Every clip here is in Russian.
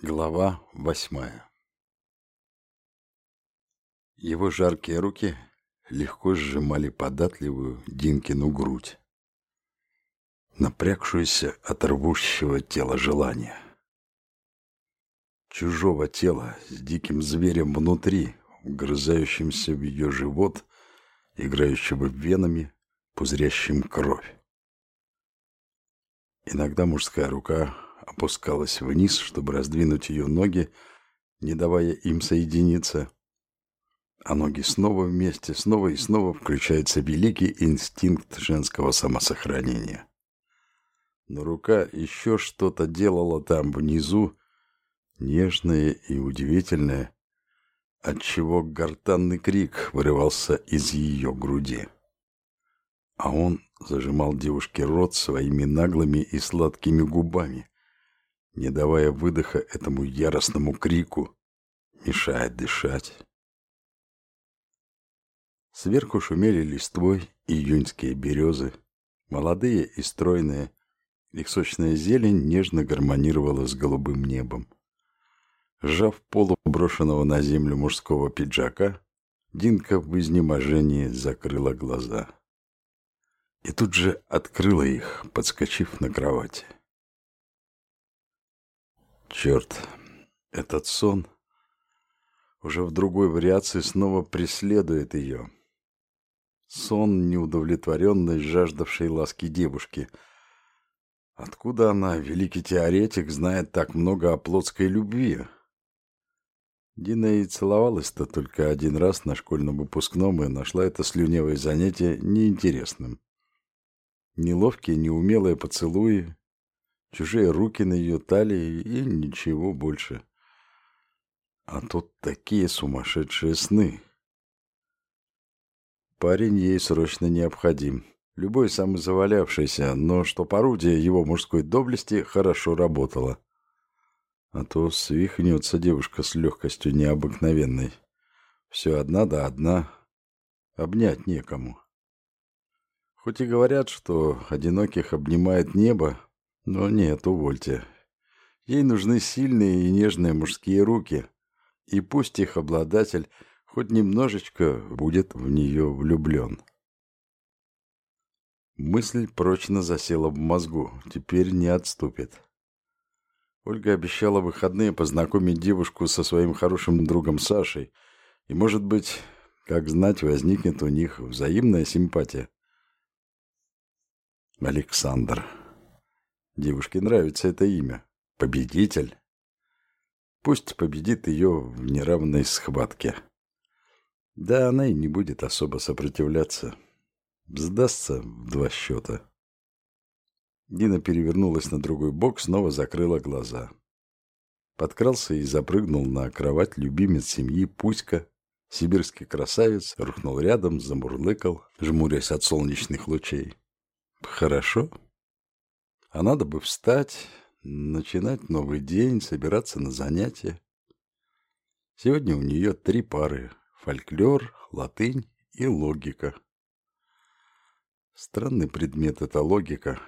Глава восьмая Его жаркие руки легко сжимали податливую Динкину грудь, напрягшуюся от рвущего тела желания. Чужого тела с диким зверем внутри, вгрызающимся в ее живот, играющего венами, пузырящим кровь. Иногда мужская рука опускалась вниз, чтобы раздвинуть ее ноги, не давая им соединиться. А ноги снова вместе, снова и снова включается великий инстинкт женского самосохранения. Но рука еще что-то делала там внизу, нежное и удивительное, отчего гортанный крик вырывался из ее груди. А он зажимал девушке рот своими наглыми и сладкими губами, не давая выдоха этому яростному крику, мешает дышать. Сверху шумели листвой июньские березы, молодые и стройные, их сочная зелень нежно гармонировала с голубым небом. Сжав полу брошенного на землю мужского пиджака, Динка в изнеможении закрыла глаза. И тут же открыла их, подскочив на кровати. Черт, этот сон уже в другой вариации снова преследует ее. Сон неудовлетворенной, жаждавшей ласки девушки. Откуда она, великий теоретик, знает так много о плотской любви? Дина и целовалась-то только один раз на школьном выпускном и нашла это слюневое занятие неинтересным. Неловкие, неумелые поцелуи, чужие руки на ее талии и ничего больше. А тут такие сумасшедшие сны. Парень ей срочно необходим. Любой самозавалявшийся, но что орудие его мужской доблести хорошо работало. А то свихнется девушка с легкостью необыкновенной. Все одна да одна. Обнять некому. Хоть и говорят, что одиноких обнимает небо, но нет, увольте. Ей нужны сильные и нежные мужские руки, и пусть их обладатель хоть немножечко будет в нее влюблен. Мысль прочно засела в мозгу, теперь не отступит. Ольга обещала в выходные познакомить девушку со своим хорошим другом Сашей, и, может быть, как знать, возникнет у них взаимная симпатия. Александр. Девушке нравится это имя. Победитель. Пусть победит ее в неравной схватке. Да, она и не будет особо сопротивляться. Сдастся в два счета. Дина перевернулась на другой бок, снова закрыла глаза. Подкрался и запрыгнул на кровать любимец семьи Пуська. Сибирский красавец рухнул рядом, замурлыкал, жмурясь от солнечных лучей. «Хорошо?» А надо бы встать, начинать новый день, собираться на занятия. Сегодня у нее три пары – фольклор, латынь и логика. Странный предмет это логика.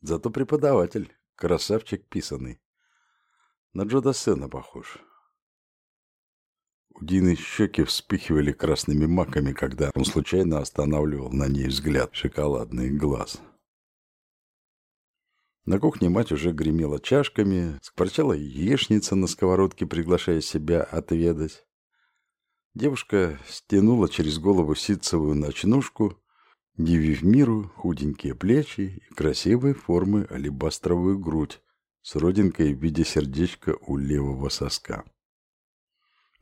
Зато преподаватель – красавчик писанный. На Джо Сена похож. У Дины щеки вспыхивали красными маками, когда он случайно останавливал на ней взгляд шоколадный глаз. – на кухне мать уже гремела чашками, скворчала яичница на сковородке, приглашая себя отведать. Девушка стянула через голову ситцевую ночнушку, явив миру худенькие плечи и красивой формы алебастровую грудь с родинкой в виде сердечка у левого соска.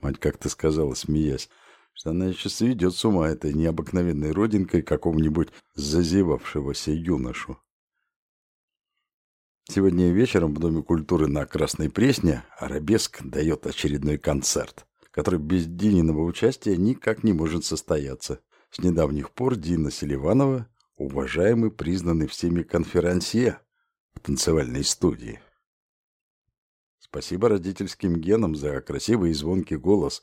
Мать как-то сказала, смеясь, что она еще сведет с ума этой необыкновенной родинкой какого-нибудь зазевавшегося юношу. Сегодня вечером в Доме культуры на Красной Пресне «Арабеск» дает очередной концерт, который без Дининого участия никак не может состояться. С недавних пор Дина Селиванова – уважаемый, признанный всеми конферансье в танцевальной студии. Спасибо родительским генам за красивый и звонкий голос.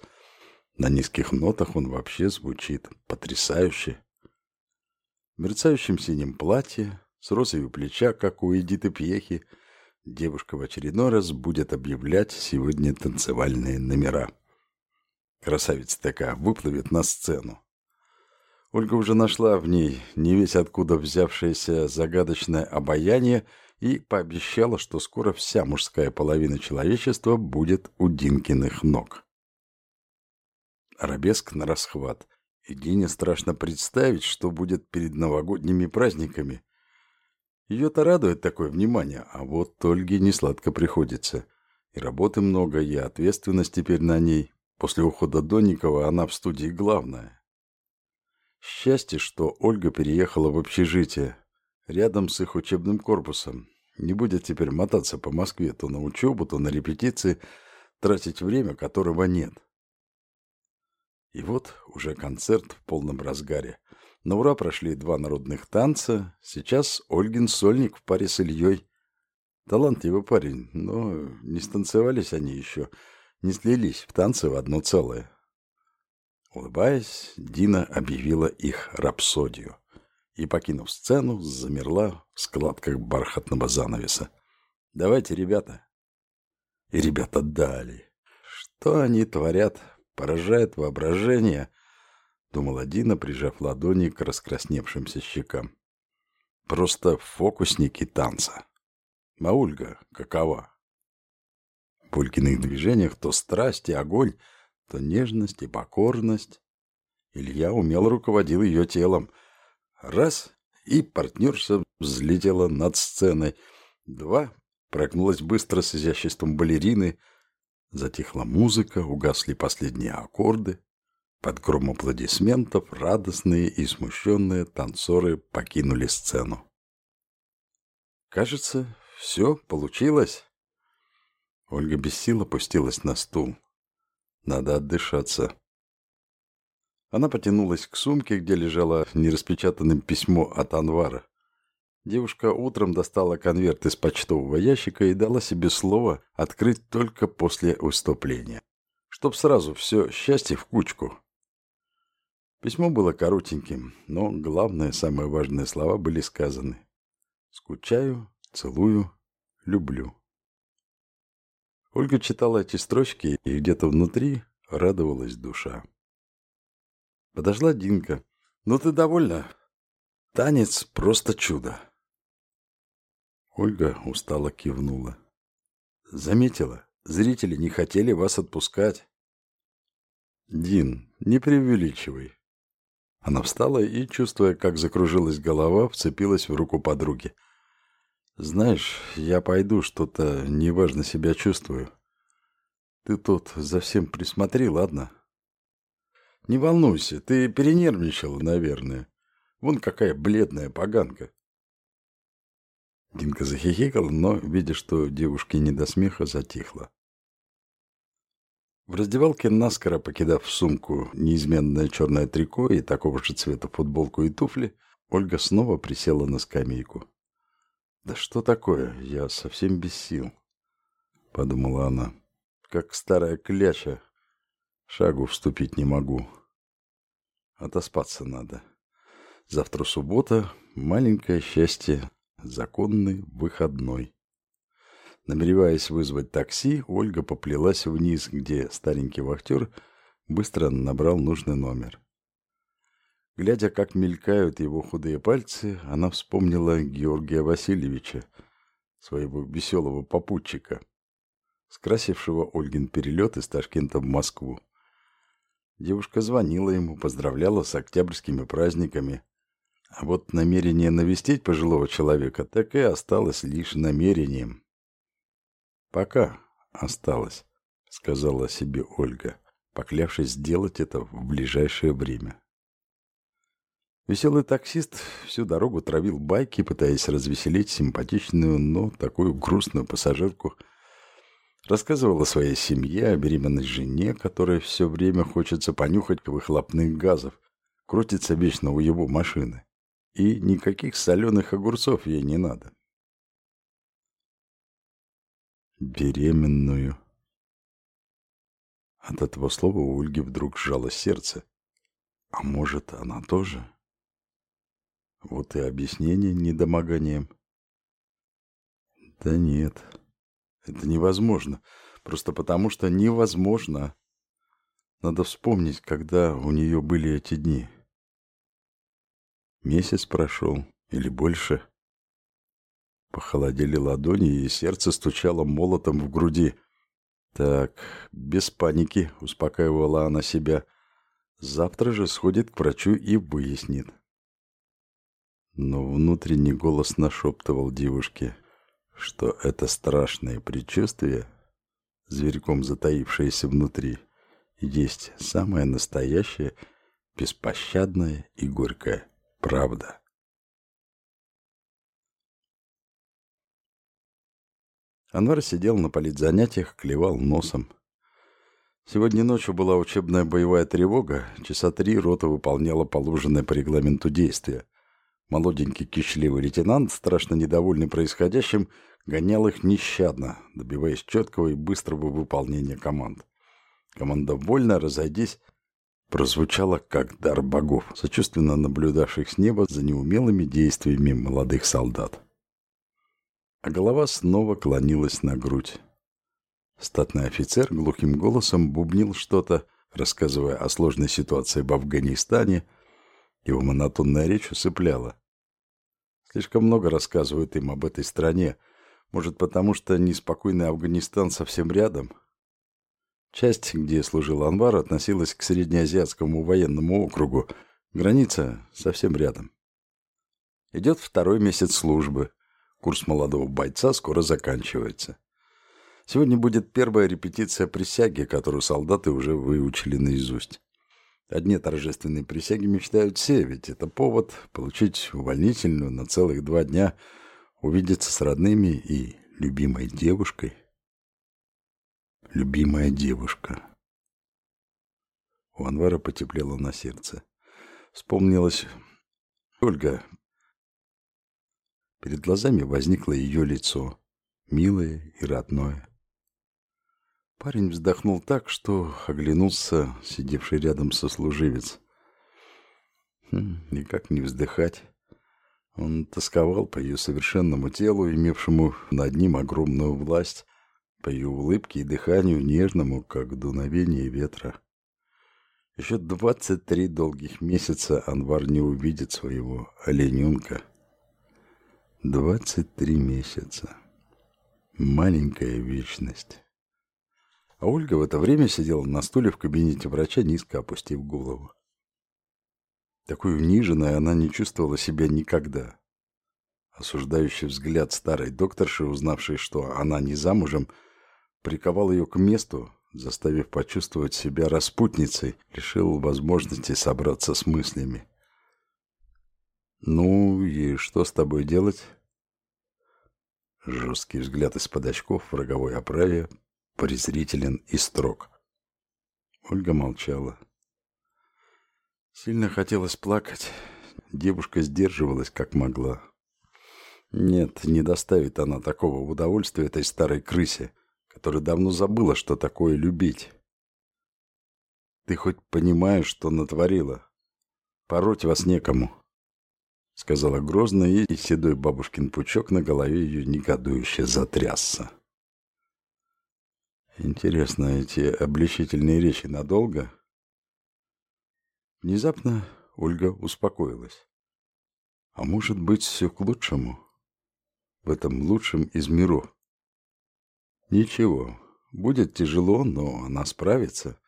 На низких нотах он вообще звучит потрясающе. В мерцающем синем платье, с розой у плеча, как у Эдиты Пьехи, девушка в очередной раз будет объявлять сегодня танцевальные номера. Красавица такая выплывет на сцену. Ольга уже нашла в ней не весь откуда взявшееся загадочное обаяние и пообещала, что скоро вся мужская половина человечества будет у Динкиных ног. Арабеск на расхват. И Дине страшно представить, что будет перед новогодними праздниками. Ее-то радует такое внимание, а вот Ольге не сладко приходится. И работы много, и ответственность теперь на ней. После ухода Донникова она в студии главная. Счастье, что Ольга переехала в общежитие, рядом с их учебным корпусом. Не будет теперь мотаться по Москве то на учебу, то на репетиции, тратить время, которого нет. И вот уже концерт в полном разгаре. На ура прошли два народных танца. Сейчас Ольгин сольник в паре с Ильей. Талантливый парень, но не станцевались они еще, не слились в танцы в одно целое. Улыбаясь, Дина объявила их рапсодию и, покинув сцену, замерла в складках бархатного занавеса. «Давайте, ребята!» И ребята дали. Что они творят, поражает воображение, думала Дина, прижав ладони к раскрасневшимся щекам. Просто фокусники танца. Маульга какова? В Булькиных движениях то страсть и огонь — то нежность и покорность. Илья умело руководил ее телом. Раз — и партнерша взлетела над сценой. Два — прогнулась быстро с изяществом балерины. Затихла музыка, угасли последние аккорды. Под гром аплодисментов радостные и смущенные танцоры покинули сцену. Кажется, все получилось. Ольга без сил опустилась на стул. Надо отдышаться. Она потянулась к сумке, где лежало нераспечатанное письмо от Анвара. Девушка утром достала конверт из почтового ящика и дала себе слово открыть только после выступления. Чтоб сразу все счастье в кучку. Письмо было коротеньким, но главные, самые важные слова были сказаны. «Скучаю, целую, люблю». Ольга читала эти строчки, и где-то внутри радовалась душа. Подошла Динка. «Ну ты довольна? Танец просто чудо!» Ольга устало кивнула. «Заметила, зрители не хотели вас отпускать». «Дин, не преувеличивай». Она встала и, чувствуя, как закружилась голова, вцепилась в руку подруги. Знаешь, я пойду, что-то неважно себя чувствую. Ты тут за всем присмотри, ладно? Не волнуйся, ты перенервничал, наверное. Вон какая бледная поганка. Динка захихикала, но, видя, что девушке не до смеха, затихла. В раздевалке, наскоро покидав в сумку неизменное черное трико и такого же цвета футболку и туфли, Ольга снова присела на скамейку. «Да что такое? Я совсем без сил», — подумала она. «Как старая кляча. Шагу вступить не могу. Отоспаться надо. Завтра суббота, маленькое счастье, законный выходной». Намереваясь вызвать такси, Ольга поплелась вниз, где старенький вахтер быстро набрал нужный номер. Глядя, как мелькают его худые пальцы, она вспомнила Георгия Васильевича, своего веселого попутчика, скрасившего Ольгин перелет из Ташкента в Москву. Девушка звонила ему, поздравляла с октябрьскими праздниками. А вот намерение навестить пожилого человека так и осталось лишь намерением. «Пока осталось», — сказала себе Ольга, поклявшись сделать это в ближайшее время. Веселый таксист всю дорогу травил байки, пытаясь развеселить симпатичную, но такую грустную пассажирку. Рассказывал о своей семье, о беременной жене, которая все время хочется понюхать выхлопных газов, крутится вечно у его машины. И никаких соленых огурцов ей не надо. Беременную. От этого слова у Ольги вдруг сжало сердце. А может, она тоже? Вот и объяснение недомоганием. Да нет, Это невозможно. Просто потому, что невозможно. Надо вспомнить, когда у нее были эти дни. Месяц прошел или больше. Похолодели ладони, и сердце стучало молотом в груди. Так, без паники, успокаивала она себя. Завтра же сходит к врачу и выяснит. Но внутренний голос нашептывал девушке, что это страшное предчувствие, зверьком затаившееся внутри, есть самое настоящее, беспощадное и горькое правда. Анвар сидел на политзанятиях, клевал носом. Сегодня ночью была учебная боевая тревога. Часа три рота выполняла положенное по регламенту действия. Молоденький кичливый лейтенант, страшно недовольный происходящим, гонял их нещадно, добиваясь четкого и быстрого выполнения команд. Команда «Вольно, разойдись» прозвучала как дар богов, сочувственно наблюдавших с неба за неумелыми действиями молодых солдат а голова снова клонилась на грудь. Статный офицер глухим голосом бубнил что-то, рассказывая о сложной ситуации в Афганистане. Его монотонная речь усыпляла. Слишком много рассказывают им об этой стране. Может, потому что неспокойный Афганистан совсем рядом? Часть, где служил Анвар, относилась к Среднеазиатскому военному округу. Граница совсем рядом. Идет второй месяц службы. Курс молодого бойца скоро заканчивается. Сегодня будет первая репетиция присяги, которую солдаты уже выучили наизусть. Одни торжественные присяги мечтают все, ведь это повод получить увольнительную на целых два дня, увидеться с родными и любимой девушкой. Любимая девушка. У Анвара потеплело на сердце. Вспомнилась Ольга, Перед глазами возникло ее лицо, милое и родное. Парень вздохнул так, что оглянулся сидевший рядом сослуживец. Хм, и не вздыхать? Он тосковал по ее совершенному телу, имевшему над ним огромную власть, по ее улыбке и дыханию, нежному, как дуновение ветра. Еще двадцать три долгих месяца Анвар не увидит своего олененка. Двадцать три месяца. Маленькая вечность. А Ольга в это время сидела на стуле в кабинете врача, низко опустив голову. Такой униженной она не чувствовала себя никогда. Осуждающий взгляд старой докторши, узнавшей, что она не замужем, приковал ее к месту, заставив почувствовать себя распутницей, лишил возможности собраться с мыслями. «Ну и что с тобой делать?» Жесткий взгляд из-под очков в роговой оправе, презрителен и строг. Ольга молчала. Сильно хотелось плакать. Девушка сдерживалась, как могла. Нет, не доставит она такого удовольствия этой старой крысе, которая давно забыла, что такое любить. Ты хоть понимаешь, что натворила? Пороть вас некому сказала грозно, и седой бабушкин пучок на голове ее негодующе затрясся. Интересно, эти обличительные речи надолго? Внезапно Ольга успокоилась. А может быть, все к лучшему? В этом лучшем из миров. Ничего, будет тяжело, но она справится.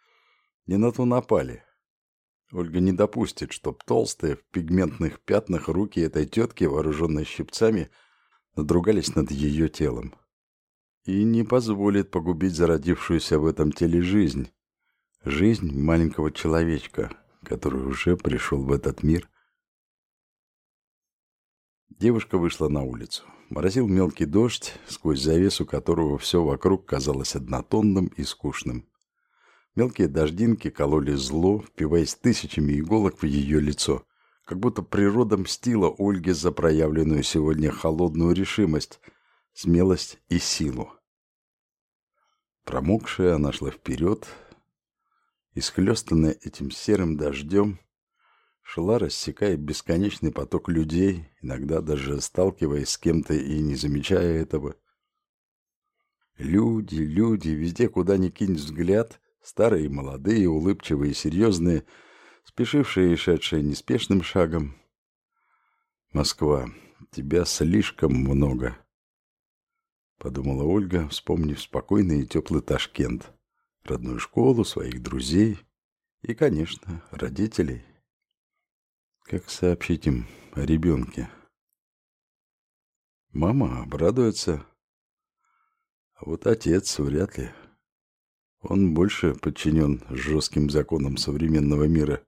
Не на то напали. Ольга не допустит, чтоб толстые в пигментных пятнах руки этой тетки, вооруженной щипцами, надругались над ее телом. И не позволит погубить зародившуюся в этом теле жизнь. Жизнь маленького человечка, который уже пришел в этот мир. Девушка вышла на улицу. Морозил мелкий дождь, сквозь завесу которого все вокруг казалось однотонным и скучным. Мелкие дождинки кололи зло, впиваясь тысячами иголок в ее лицо, как будто природа мстила Ольге за проявленную сегодня холодную решимость, смелость и силу. Промокшая, она шла вперед, исхлестанная этим серым дождем, шла, рассекая бесконечный поток людей, иногда даже сталкиваясь с кем-то и не замечая этого. Люди, люди, везде, куда ни кинь взгляд, старые молодые, улыбчивые серьезные, спешившие и шедшие неспешным шагом. Москва, тебя слишком много, подумала Ольга, вспомнив спокойный и теплый Ташкент, родную школу, своих друзей и, конечно, родителей. Как сообщить им о ребенке? Мама обрадуется, а вот отец вряд ли. Он больше подчинен жестким законам современного мира.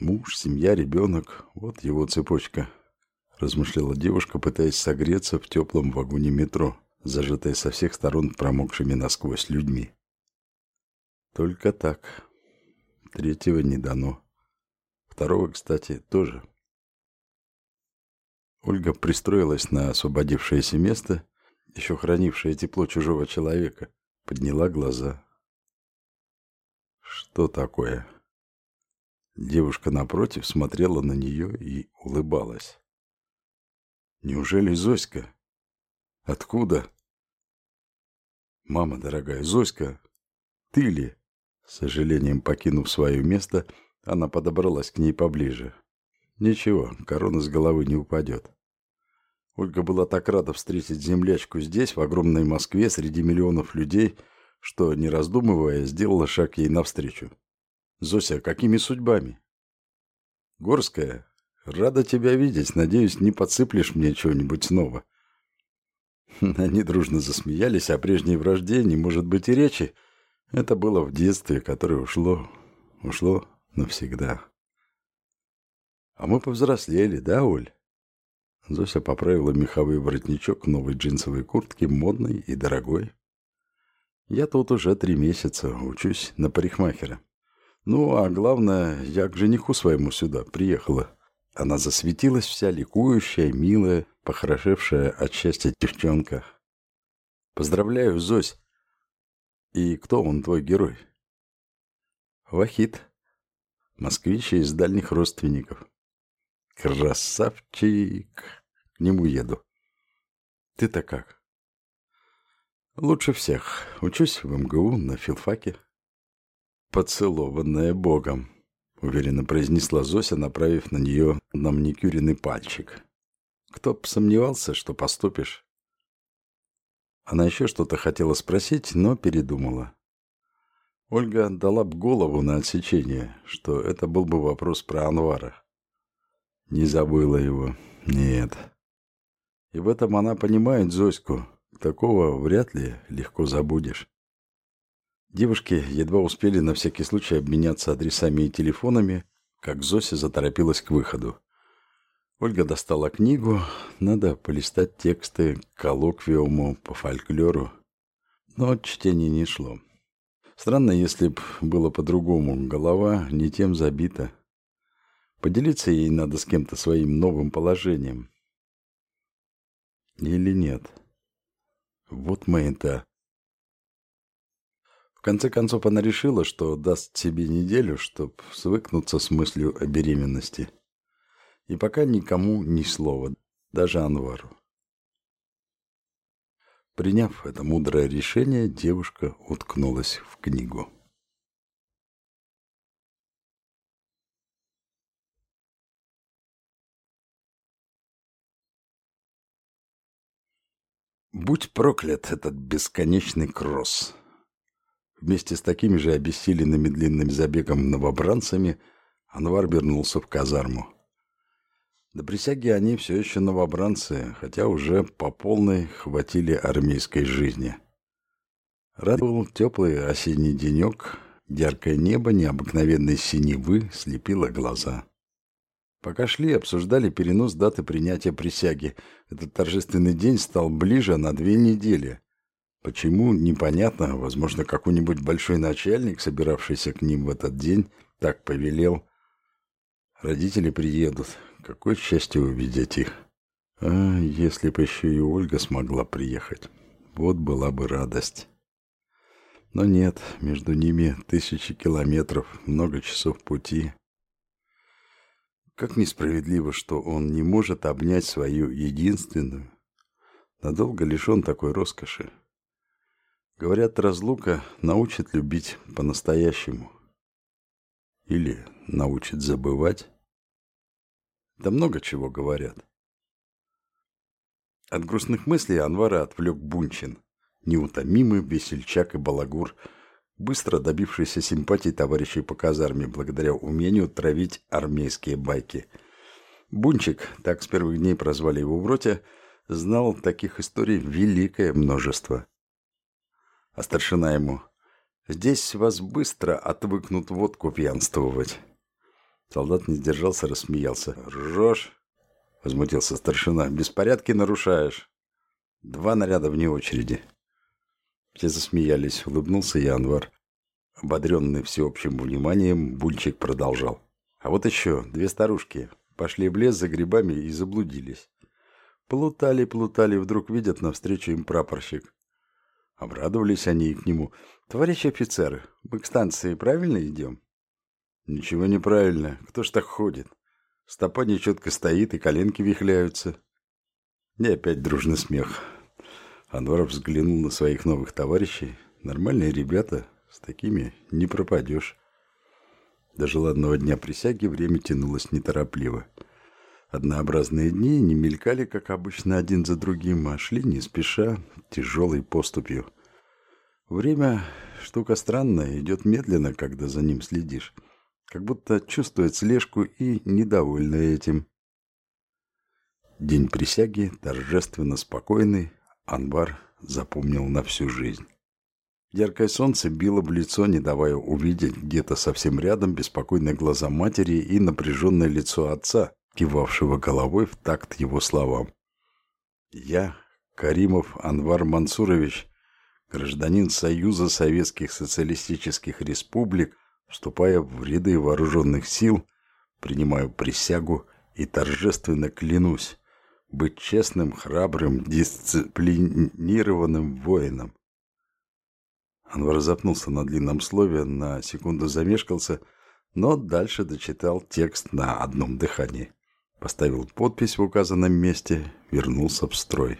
Муж, семья, ребенок — вот его цепочка, размышляла девушка, пытаясь согреться в теплом вагоне метро, зажатой со всех сторон промокшими насквозь людьми. Только так. Третьего не дано. Второго, кстати, тоже. Ольга пристроилась на освободившееся место еще хранившая тепло чужого человека, подняла глаза. Что такое? Девушка напротив смотрела на нее и улыбалась. Неужели Зоська? Откуда? Мама дорогая, Зоська, ты ли? С сожалением покинув свое место, она подобралась к ней поближе. Ничего, корона с головы не упадет. Ольга была так рада встретить землячку здесь, в огромной Москве, среди миллионов людей, что, не раздумывая, сделала шаг ей навстречу. «Зося, какими судьбами?» «Горская, рада тебя видеть. Надеюсь, не подсыплешь мне чего-нибудь снова». Они дружно засмеялись, о прежней вражде не может быть и речи. Это было в детстве, которое ушло, ушло навсегда. А мы повзрослели, да, Оль? Зося поправила меховой воротничок новой джинсовой куртки, модной и дорогой. Я тут уже три месяца учусь на парикмахера. Ну, а главное, я к жениху своему сюда приехала. Она засветилась вся ликующая, милая, похорошевшая от счастья девчонка. Поздравляю, Зось. И кто он, твой герой? Вахид. Москвич из дальних родственников. Красавчик к нему еду. Ты-то как? Лучше всех. Учусь в МГУ на филфаке. Поцелованная Богом, уверенно произнесла Зося, направив на нее на маникюренный пальчик. Кто б сомневался, что поступишь? Она еще что-то хотела спросить, но передумала. Ольга дала б голову на отсечение, что это был бы вопрос про Анвара. Не забыла его. Нет. И в этом она понимает Зоську. Такого вряд ли легко забудешь. Девушки едва успели на всякий случай обменяться адресами и телефонами, как Зося заторопилась к выходу. Ольга достала книгу. Надо полистать тексты к коллоквиуму по фольклору. Но чтение не шло. Странно, если б было по-другому. Голова не тем забита. Поделиться ей надо с кем-то своим новым положением. Или нет? Вот мы-то. В конце концов, она решила, что даст себе неделю, чтобы свыкнуться с мыслью о беременности. И пока никому ни слова, даже Анвару. Приняв это мудрое решение, девушка уткнулась в книгу. Будь проклят этот бесконечный кросс. Вместе с такими же обессиленными длинным забегом новобранцами Анвар вернулся в казарму. До присяги они все еще новобранцы, хотя уже по полной хватили армейской жизни. Радовал теплый осенний денек, яркое небо необыкновенной синевы слепило глаза. Пока шли, обсуждали перенос даты принятия присяги. Этот торжественный день стал ближе на две недели. Почему, непонятно. Возможно, какой-нибудь большой начальник, собиравшийся к ним в этот день, так повелел. Родители приедут. Какое счастье увидеть их. А если бы еще и Ольга смогла приехать. Вот была бы радость. Но нет, между ними тысячи километров, много часов пути. Как несправедливо, что он не может обнять свою единственную. Надолго лишен такой роскоши. Говорят, разлука научит любить по-настоящему. Или научит забывать. Да много чего говорят. От грустных мыслей Анвара отвлек Бунчин, неутомимый весельчак и балагур, быстро добившийся симпатий товарищей по казарме благодаря умению травить армейские байки. Бунчик, так с первых дней прозвали его в роте, знал таких историй великое множество. А старшина ему «Здесь вас быстро отвыкнут водку пьянствовать». Солдат не сдержался, рассмеялся. «Ржешь?» — возмутился старшина. «Беспорядки нарушаешь. Два наряда вне очереди». Все засмеялись, улыбнулся Январ. Ободренный всеобщим вниманием, Бульчик продолжал. А вот еще две старушки пошли в лес за грибами и заблудились. Плутали, плутали, вдруг видят навстречу им прапорщик. Обрадовались они к нему. «Товарищ офицер, мы к станции правильно идем?» «Ничего неправильно. Кто ж так ходит?» Стопа нечетко стоит, и коленки вихляются. И опять дружный смех. Анваров взглянул на своих новых товарищей. Нормальные ребята, с такими не пропадешь. До желанного дня присяги время тянулось неторопливо. Однообразные дни не мелькали, как обычно, один за другим, а шли не спеша, тяжелой поступью. Время – штука странная, идет медленно, когда за ним следишь как будто чувствует слежку и недовольна этим. День присяги, торжественно спокойный, Анвар запомнил на всю жизнь. Яркое солнце било в лицо, не давая увидеть где-то совсем рядом беспокойные глаза матери и напряженное лицо отца, кивавшего головой в такт его словам. «Я, Каримов Анвар Мансурович, гражданин Союза Советских Социалистических Республик, Вступая в ряды вооруженных сил, принимаю присягу и торжественно клянусь быть честным, храбрым, дисциплинированным воином. Анвар запнулся на длинном слове, на секунду замешкался, но дальше дочитал текст на одном дыхании. Поставил подпись в указанном месте, вернулся в строй.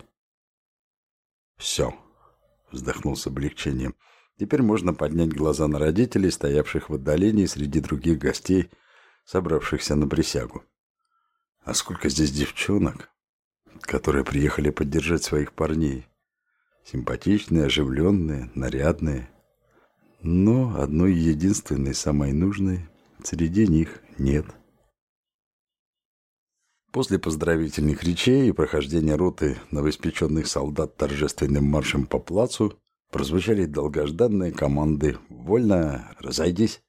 «Все», — вздохнул с облегчением, — Теперь можно поднять глаза на родителей, стоявших в отдалении среди других гостей, собравшихся на присягу. А сколько здесь девчонок, которые приехали поддержать своих парней. Симпатичные, оживленные, нарядные. Но одной единственной, самой нужной среди них нет. После поздравительных речей и прохождения роты новоиспеченных солдат торжественным маршем по плацу Прозвучали долгожданные команды «Вольно! Разойдись!»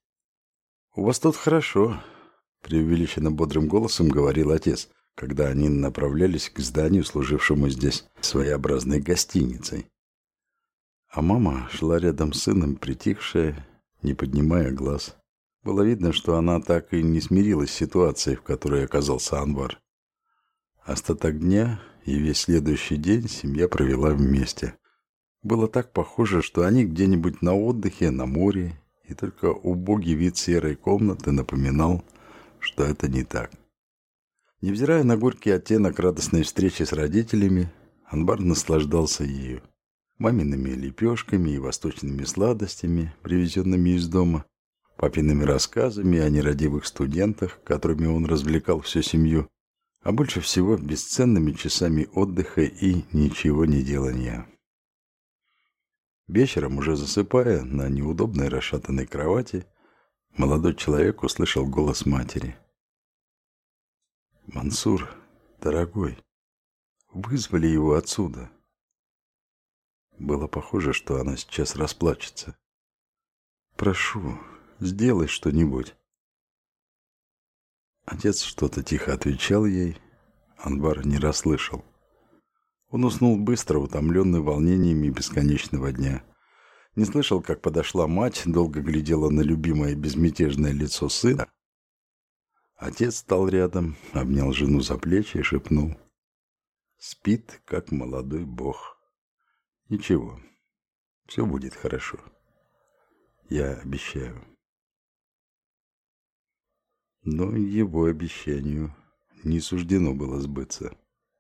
«У вас тут хорошо», — преувеличенно бодрым голосом говорил отец, когда они направлялись к зданию, служившему здесь своеобразной гостиницей. А мама шла рядом с сыном, притихшая, не поднимая глаз. Было видно, что она так и не смирилась с ситуацией, в которой оказался Анвар. Остаток дня и весь следующий день семья провела вместе. Было так похоже, что они где-нибудь на отдыхе, на море, и только убогий вид серой комнаты напоминал, что это не так. Невзирая на горький оттенок радостной встречи с родителями, Анбар наслаждался ею. Мамиными лепешками и восточными сладостями, привезенными из дома, папиными рассказами о нерадивых студентах, которыми он развлекал всю семью, а больше всего бесценными часами отдыха и ничего не делания. Вечером, уже засыпая на неудобной расшатанной кровати, молодой человек услышал голос матери. «Мансур, дорогой, вызвали его отсюда». Было похоже, что она сейчас расплачется. «Прошу, сделай что-нибудь». Отец что-то тихо отвечал ей, Анбар не расслышал. Он уснул быстро, утомленный волнениями бесконечного дня. Не слышал, как подошла мать, долго глядела на любимое безмятежное лицо сына. Отец стал рядом, обнял жену за плечи и шепнул. Спит, как молодой бог. Ничего, все будет хорошо. Я обещаю. Но его обещанию не суждено было сбыться.